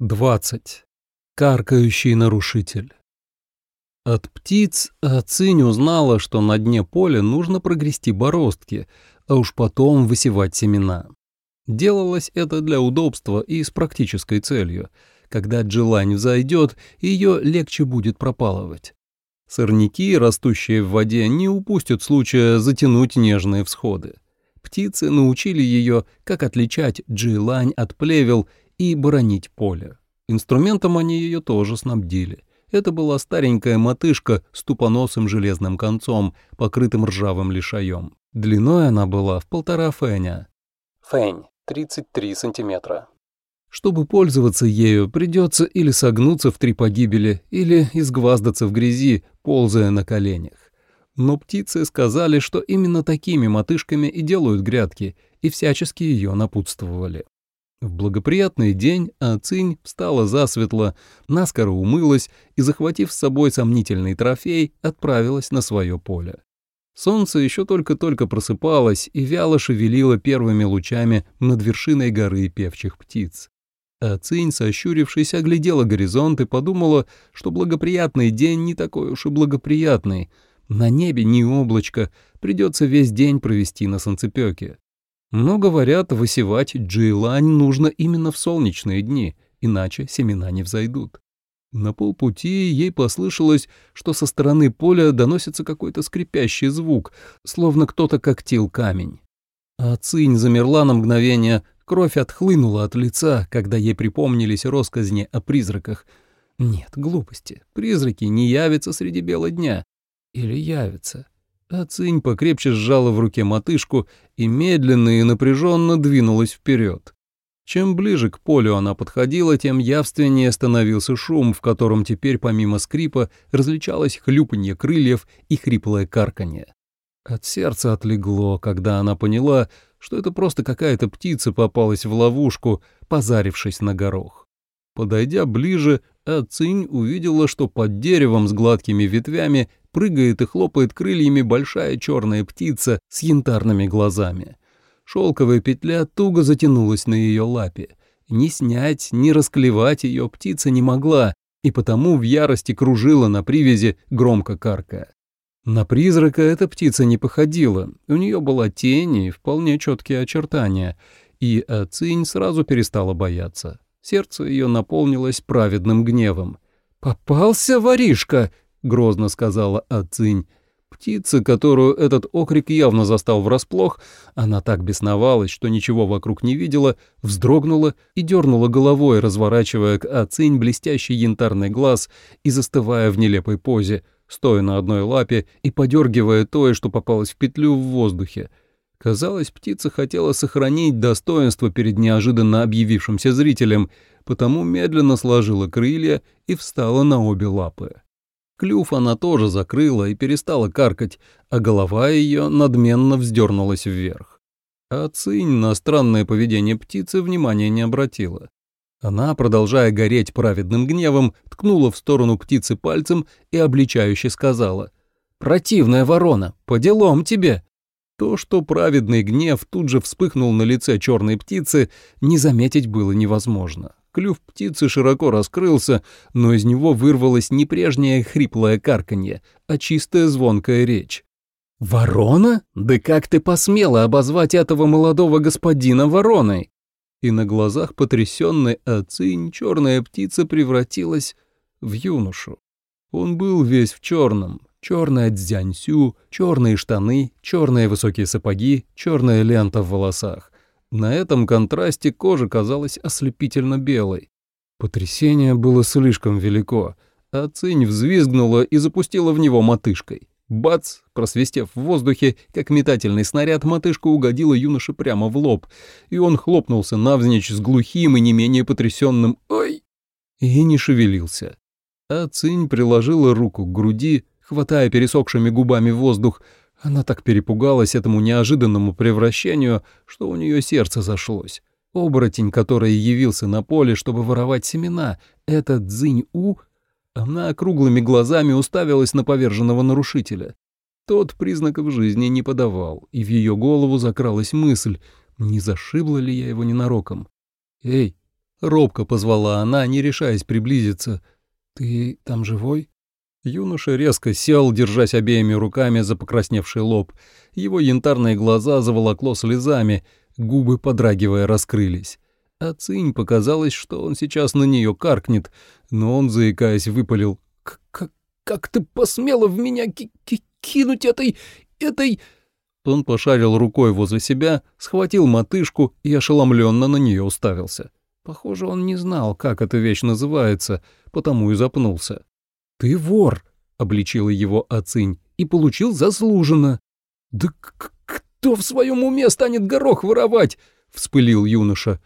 20. Каркающий нарушитель. От птиц Ацинь узнала, что на дне поля нужно прогрести бороздки, а уж потом высевать семена. Делалось это для удобства и с практической целью. Когда джилань взойдет, ее легче будет пропалывать. Сорняки, растущие в воде, не упустят случая затянуть нежные всходы. Птицы научили ее, как отличать джилань от плевел и боронить поле. Инструментом они ее тоже снабдили. Это была старенькая мотышка с тупоносым железным концом, покрытым ржавым лишаем. Длиной она была в полтора фэня. Фэнь, 33 сантиметра. Чтобы пользоваться ею, придется или согнуться в три погибели, или изгваздаться в грязи, ползая на коленях. Но птицы сказали, что именно такими мотышками и делают грядки, и всячески ее напутствовали. В благоприятный день Ацинь встала засветло, наскоро умылась и, захватив с собой сомнительный трофей, отправилась на свое поле. Солнце еще только-только просыпалось и вяло шевелило первыми лучами над вершиной горы певчих птиц. Ацинь, сощурившись, оглядела горизонт и подумала, что благоприятный день не такой уж и благоприятный. На небе ни облачко, придется весь день провести на солнцепёке. Но, говорят, высевать джейлань нужно именно в солнечные дни, иначе семена не взойдут. На полпути ей послышалось, что со стороны поля доносится какой-то скрипящий звук, словно кто-то когтил камень. А цинь замерла на мгновение, кровь отхлынула от лица, когда ей припомнились росказни о призраках. Нет, глупости, призраки не явятся среди бела дня. Или явятся. А Цинь покрепче сжала в руке мотышку и медленно и напряженно двинулась вперед. Чем ближе к полю она подходила, тем явственнее становился шум, в котором теперь помимо скрипа различалось хлюпанье крыльев и хриплое карканье. От сердца отлегло, когда она поняла, что это просто какая-то птица попалась в ловушку, позарившись на горох. Подойдя ближе, Ацинь увидела, что под деревом с гладкими ветвями прыгает и хлопает крыльями большая черная птица с янтарными глазами. Шелковая петля туго затянулась на ее лапе. Ни снять, ни расклевать ее птица не могла, и потому в ярости кружила на привязи, громко каркая. На призрака эта птица не походила, у нее была тень и вполне четкие очертания, и Ацинь сразу перестала бояться. Сердце ее наполнилось праведным гневом. «Попался воришка!» — грозно сказала Ацинь. Птица, которую этот окрик явно застал врасплох, она так бесновалась, что ничего вокруг не видела, вздрогнула и дернула головой, разворачивая к Ацинь блестящий янтарный глаз и застывая в нелепой позе, стоя на одной лапе и подергивая то, что попалось в петлю в воздухе. Казалось, птица хотела сохранить достоинство перед неожиданно объявившимся зрителем, потому медленно сложила крылья и встала на обе лапы. Клюв она тоже закрыла и перестала каркать, а голова ее надменно вздернулась вверх. А Цинь на странное поведение птицы внимания не обратила. Она, продолжая гореть праведным гневом, ткнула в сторону птицы пальцем и обличающе сказала «Противная ворона, по делам тебе!» То, что праведный гнев тут же вспыхнул на лице черной птицы, не заметить было невозможно. Клюв птицы широко раскрылся, но из него вырвалось не прежнее хриплое карканье, а чистая звонкая речь. «Ворона? Да как ты посмела обозвать этого молодого господина вороной?» И на глазах потрясенной Ацинь черная птица превратилась в юношу. Он был весь в черном, черная дзяньсю, черные штаны, черные высокие сапоги, черная лента в волосах. На этом контрасте кожа казалась ослепительно белой. Потрясение было слишком велико, а Цинь взвизгнула и запустила в него мотышкой. Бац! Просвистев в воздухе, как метательный снаряд, мотышка угодила юноше прямо в лоб, и он хлопнулся навзничь с глухим и не менее потрясенным «Ой!» и не шевелился. А Цинь приложила руку к груди, хватая пересохшими губами воздух. Она так перепугалась этому неожиданному превращению, что у нее сердце зашлось. Оборотень, который явился на поле, чтобы воровать семена, этот Цзинь-У, она круглыми глазами уставилась на поверженного нарушителя. Тот признаков жизни не подавал, и в ее голову закралась мысль, не зашибла ли я его ненароком. «Эй, Робко позвала она, не решаясь приблизиться. «Ты там живой?» Юноша резко сел, держась обеими руками за покрасневший лоб. Его янтарные глаза заволокло слезами, губы, подрагивая, раскрылись. А Цинь показалось, что он сейчас на нее каркнет, но он, заикаясь, выпалил. «Как, как ты посмела в меня ки ки кинуть этой... этой...» Он пошарил рукой возле себя, схватил мотышку и ошеломленно на нее уставился. Похоже, он не знал, как эта вещь называется, потому и запнулся. «Ты вор!» — обличила его Ацинь, — «и получил заслуженно». «Да кто в своем уме станет горох воровать?» — вспылил юноша.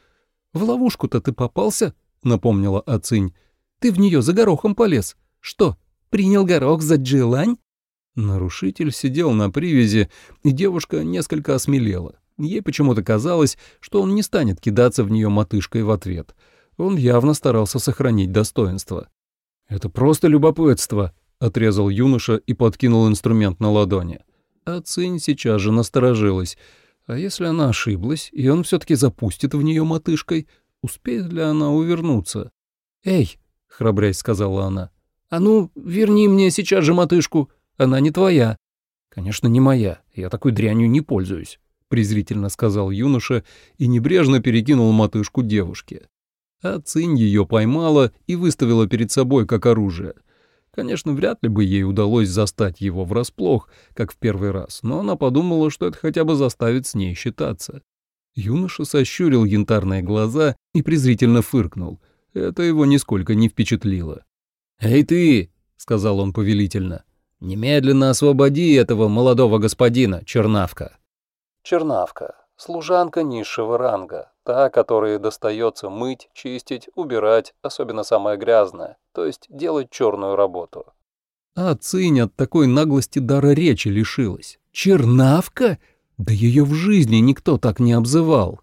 «В ловушку-то ты попался?» — напомнила Ацинь. «Ты в нее за горохом полез. Что, принял горох за джилань?» Нарушитель сидел на привязи, и девушка несколько осмелела. Ей почему-то казалось, что он не станет кидаться в нее мотышкой в ответ. Он явно старался сохранить достоинство. «Это просто любопытство», — отрезал юноша и подкинул инструмент на ладони. А Цинь сейчас же насторожилась. А если она ошиблась, и он все-таки запустит в нее мотышкой, успеет ли она увернуться? «Эй», — храбрясь сказала она, — «а ну, верни мне сейчас же мотышку, она не твоя». «Конечно, не моя, я такой дрянью не пользуюсь», — презрительно сказал юноша и небрежно перекинул мотышку девушке. А Цинь ее поймала и выставила перед собой как оружие — Конечно, вряд ли бы ей удалось застать его врасплох, как в первый раз, но она подумала, что это хотя бы заставит с ней считаться. Юноша сощурил янтарные глаза и презрительно фыркнул. Это его нисколько не впечатлило. «Эй ты!» — сказал он повелительно. «Немедленно освободи этого молодого господина, чернавка!» Чернавка. Служанка низшего ранга, та, которой достается мыть, чистить, убирать, особенно самое грязное, то есть делать черную работу. А Цинь от такой наглости дара речи лишилась. Чернавка? Да ее в жизни никто так не обзывал.